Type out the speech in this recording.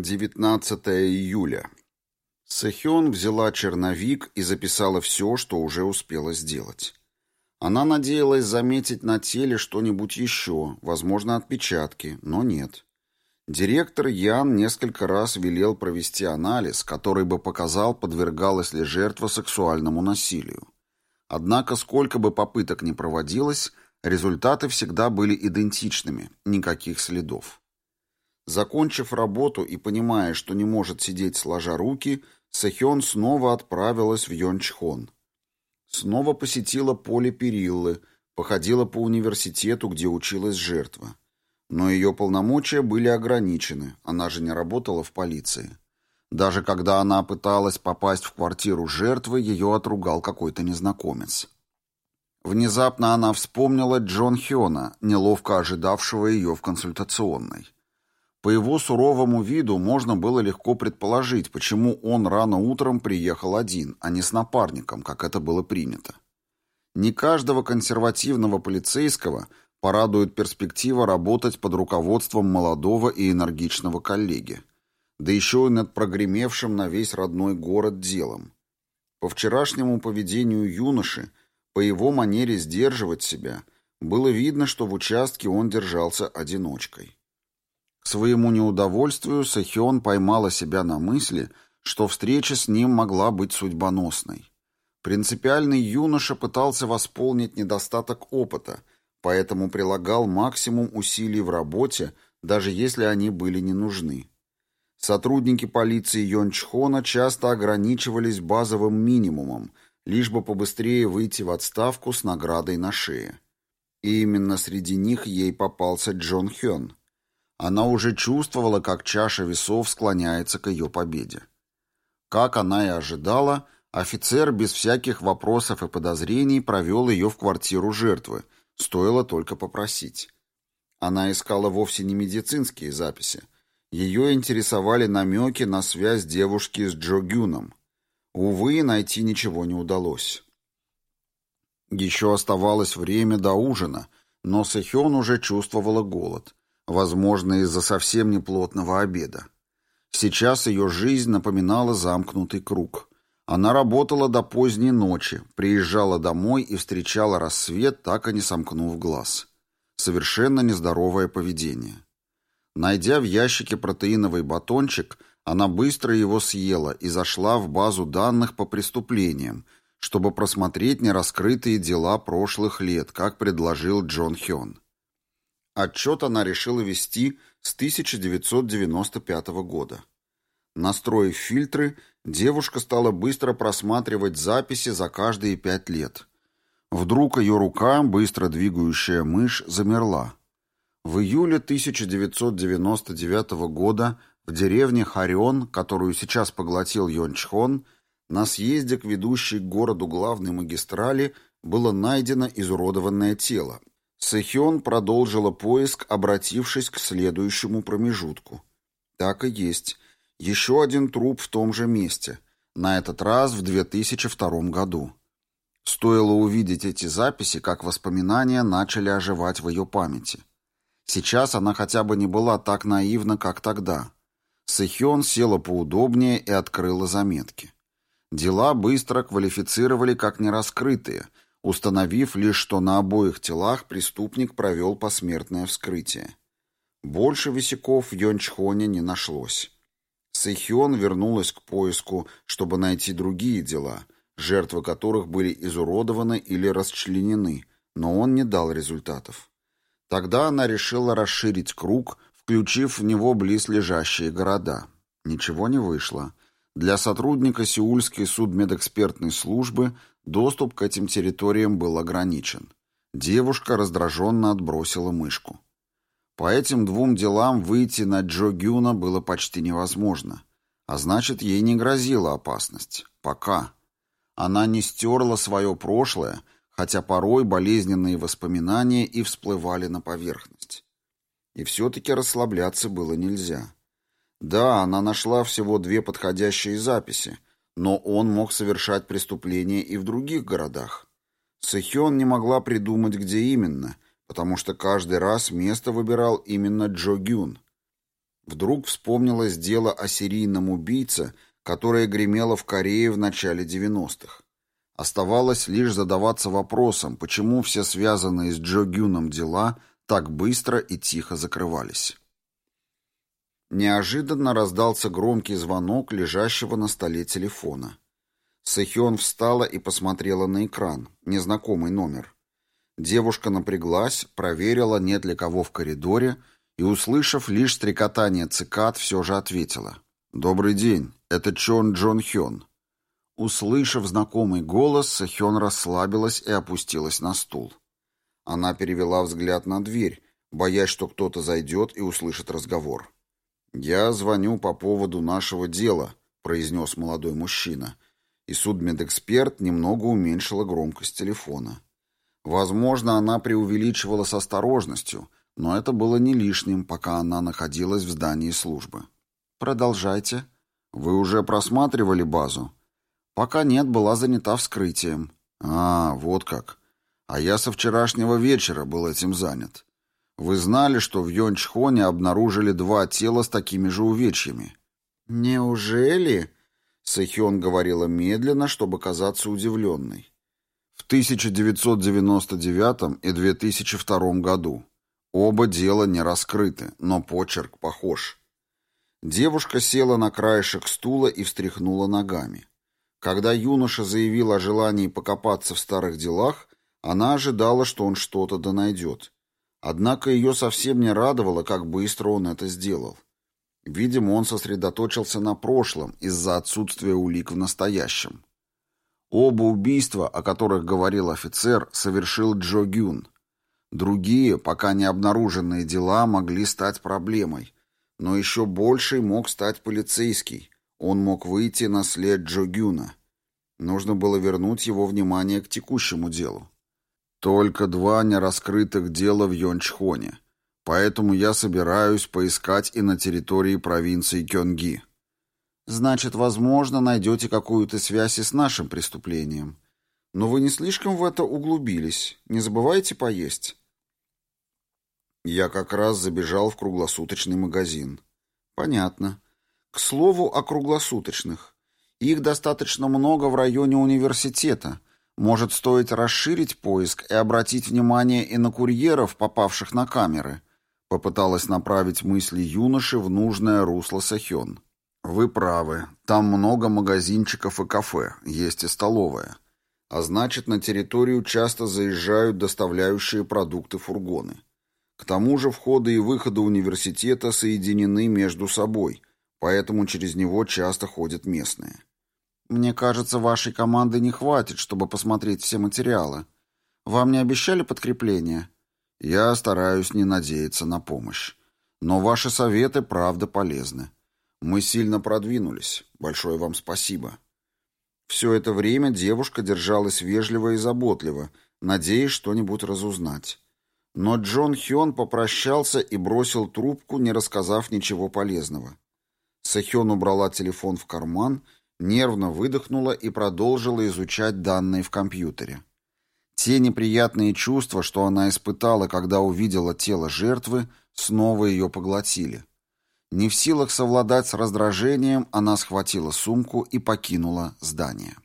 19 июля. Сэхён взяла черновик и записала все, что уже успела сделать. Она надеялась заметить на теле что-нибудь еще, возможно, отпечатки, но нет. Директор Ян несколько раз велел провести анализ, который бы показал, подвергалась ли жертва сексуальному насилию. Однако, сколько бы попыток ни проводилось, результаты всегда были идентичными, никаких следов. Закончив работу и понимая, что не может сидеть сложа руки, Сэхён снова отправилась в Йончхон. Снова посетила поле Периллы, походила по университету, где училась жертва. Но ее полномочия были ограничены, она же не работала в полиции. Даже когда она пыталась попасть в квартиру жертвы, ее отругал какой-то незнакомец. Внезапно она вспомнила Джон Хёна, неловко ожидавшего ее в консультационной. По его суровому виду можно было легко предположить, почему он рано утром приехал один, а не с напарником, как это было принято. Не каждого консервативного полицейского порадует перспектива работать под руководством молодого и энергичного коллеги. Да еще и над прогремевшим на весь родной город делом. По вчерашнему поведению юноши, по его манере сдерживать себя, было видно, что в участке он держался одиночкой. Своему неудовольствию Сахион поймала себя на мысли, что встреча с ним могла быть судьбоносной. Принципиальный юноша пытался восполнить недостаток опыта, поэтому прилагал максимум усилий в работе, даже если они были не нужны. Сотрудники полиции Йончхона часто ограничивались базовым минимумом, лишь бы побыстрее выйти в отставку с наградой на шее. И именно среди них ей попался Джон Хён – она уже чувствовала, как чаша весов склоняется к ее победе. Как она и ожидала, офицер без всяких вопросов и подозрений провел ее в квартиру жертвы, стоило только попросить. Она искала вовсе не медицинские записи. Ее интересовали намеки на связь девушки с Джо Гюном. Увы, найти ничего не удалось. Еще оставалось время до ужина, но Сэхён уже чувствовала голод – возможно, из-за совсем неплотного обеда. Сейчас ее жизнь напоминала замкнутый круг. Она работала до поздней ночи, приезжала домой и встречала рассвет, так и не сомкнув глаз. Совершенно нездоровое поведение. Найдя в ящике протеиновый батончик, она быстро его съела и зашла в базу данных по преступлениям, чтобы просмотреть нераскрытые дела прошлых лет, как предложил Джон Хён. Отчет она решила вести с 1995 года. Настроив фильтры, девушка стала быстро просматривать записи за каждые пять лет. Вдруг ее рука, быстро двигающая мышь, замерла. В июле 1999 года в деревне Харион, которую сейчас поглотил Йончхон, на съезде к ведущей к городу главной магистрали было найдено изуродованное тело, Сэхён продолжила поиск, обратившись к следующему промежутку. Так и есть. Еще один труп в том же месте. На этот раз в 2002 году. Стоило увидеть эти записи, как воспоминания начали оживать в ее памяти. Сейчас она хотя бы не была так наивна, как тогда. Сэхён села поудобнее и открыла заметки. Дела быстро квалифицировали как нераскрытые – установив лишь, что на обоих телах преступник провел посмертное вскрытие. Больше висяков в Йончхоне не нашлось. Сэхён вернулась к поиску, чтобы найти другие дела, жертвы которых были изуродованы или расчленены, но он не дал результатов. Тогда она решила расширить круг, включив в него близлежащие города. Ничего не вышло. Для сотрудника Сеульской судмедэкспертной службы Доступ к этим территориям был ограничен. Девушка раздраженно отбросила мышку. По этим двум делам выйти на Джо Гюна было почти невозможно. А значит, ей не грозила опасность. Пока. Она не стерла свое прошлое, хотя порой болезненные воспоминания и всплывали на поверхность. И все-таки расслабляться было нельзя. Да, она нашла всего две подходящие записи — но он мог совершать преступления и в других городах. Сэхён не могла придумать, где именно, потому что каждый раз место выбирал именно Джо Гюн. Вдруг вспомнилось дело о серийном убийце, которое гремело в Корее в начале 90-х. Оставалось лишь задаваться вопросом, почему все связанные с Джо Гюном дела так быстро и тихо закрывались. Неожиданно раздался громкий звонок лежащего на столе телефона. Сэхён встала и посмотрела на экран. Незнакомый номер. Девушка напряглась, проверила, нет ли кого в коридоре, и, услышав лишь стрекотание цикад, все же ответила. «Добрый день, это Чон Джон Хён». Услышав знакомый голос, Сэхён расслабилась и опустилась на стул. Она перевела взгляд на дверь, боясь, что кто-то зайдет и услышит разговор. «Я звоню по поводу нашего дела», — произнес молодой мужчина, и судмедэксперт немного уменьшила громкость телефона. Возможно, она преувеличивала с осторожностью, но это было не лишним, пока она находилась в здании службы. «Продолжайте. Вы уже просматривали базу?» «Пока нет, была занята вскрытием». «А, вот как. А я со вчерашнего вечера был этим занят. Вы знали, что в Йончхоне обнаружили два тела с такими же увечьями?» «Неужели?» Сэхён говорила медленно, чтобы казаться удивленной. «В 1999 и 2002 году. Оба дела не раскрыты, но почерк похож». Девушка села на краешек стула и встряхнула ногами. Когда юноша заявил о желании покопаться в старых делах, она ожидала, что он что-то да найдет. Однако ее совсем не радовало, как быстро он это сделал. Видимо, он сосредоточился на прошлом из-за отсутствия улик в настоящем. Оба убийства, о которых говорил офицер, совершил Джо Гюн. Другие, пока не обнаруженные дела, могли стать проблемой. Но еще большей мог стать полицейский. Он мог выйти на след Джо Гюна. Нужно было вернуть его внимание к текущему делу. Только два нераскрытых дела в Йончхоне. Поэтому я собираюсь поискать и на территории провинции Кёнги. Значит, возможно, найдете какую-то связь и с нашим преступлением. Но вы не слишком в это углубились. Не забывайте поесть. Я как раз забежал в круглосуточный магазин. Понятно. К слову о круглосуточных. Их достаточно много в районе университета, может, стоит расширить поиск и обратить внимание и на курьеров, попавших на камеры? Попыталась направить мысли юноши в нужное русло Сахён. Вы правы. Там много магазинчиков и кафе, есть и столовая. А значит, на территорию часто заезжают доставляющие продукты фургоны. К тому же входы и выходы университета соединены между собой, поэтому через него часто ходят местные. Мне кажется, вашей команды не хватит, чтобы посмотреть все материалы. Вам не обещали подкрепление? Я стараюсь не надеяться на помощь. Но ваши советы правда полезны. Мы сильно продвинулись. Большое вам спасибо. Все это время девушка держалась вежливо и заботливо, надеясь что-нибудь разузнать. Но Джон Хён попрощался и бросил трубку, не рассказав ничего полезного. Сэхён убрала телефон в карман нервно выдохнула и продолжила изучать данные в компьютере. Те неприятные чувства, что она испытала, когда увидела тело жертвы, снова ее поглотили. Не в силах совладать с раздражением, она схватила сумку и покинула здание.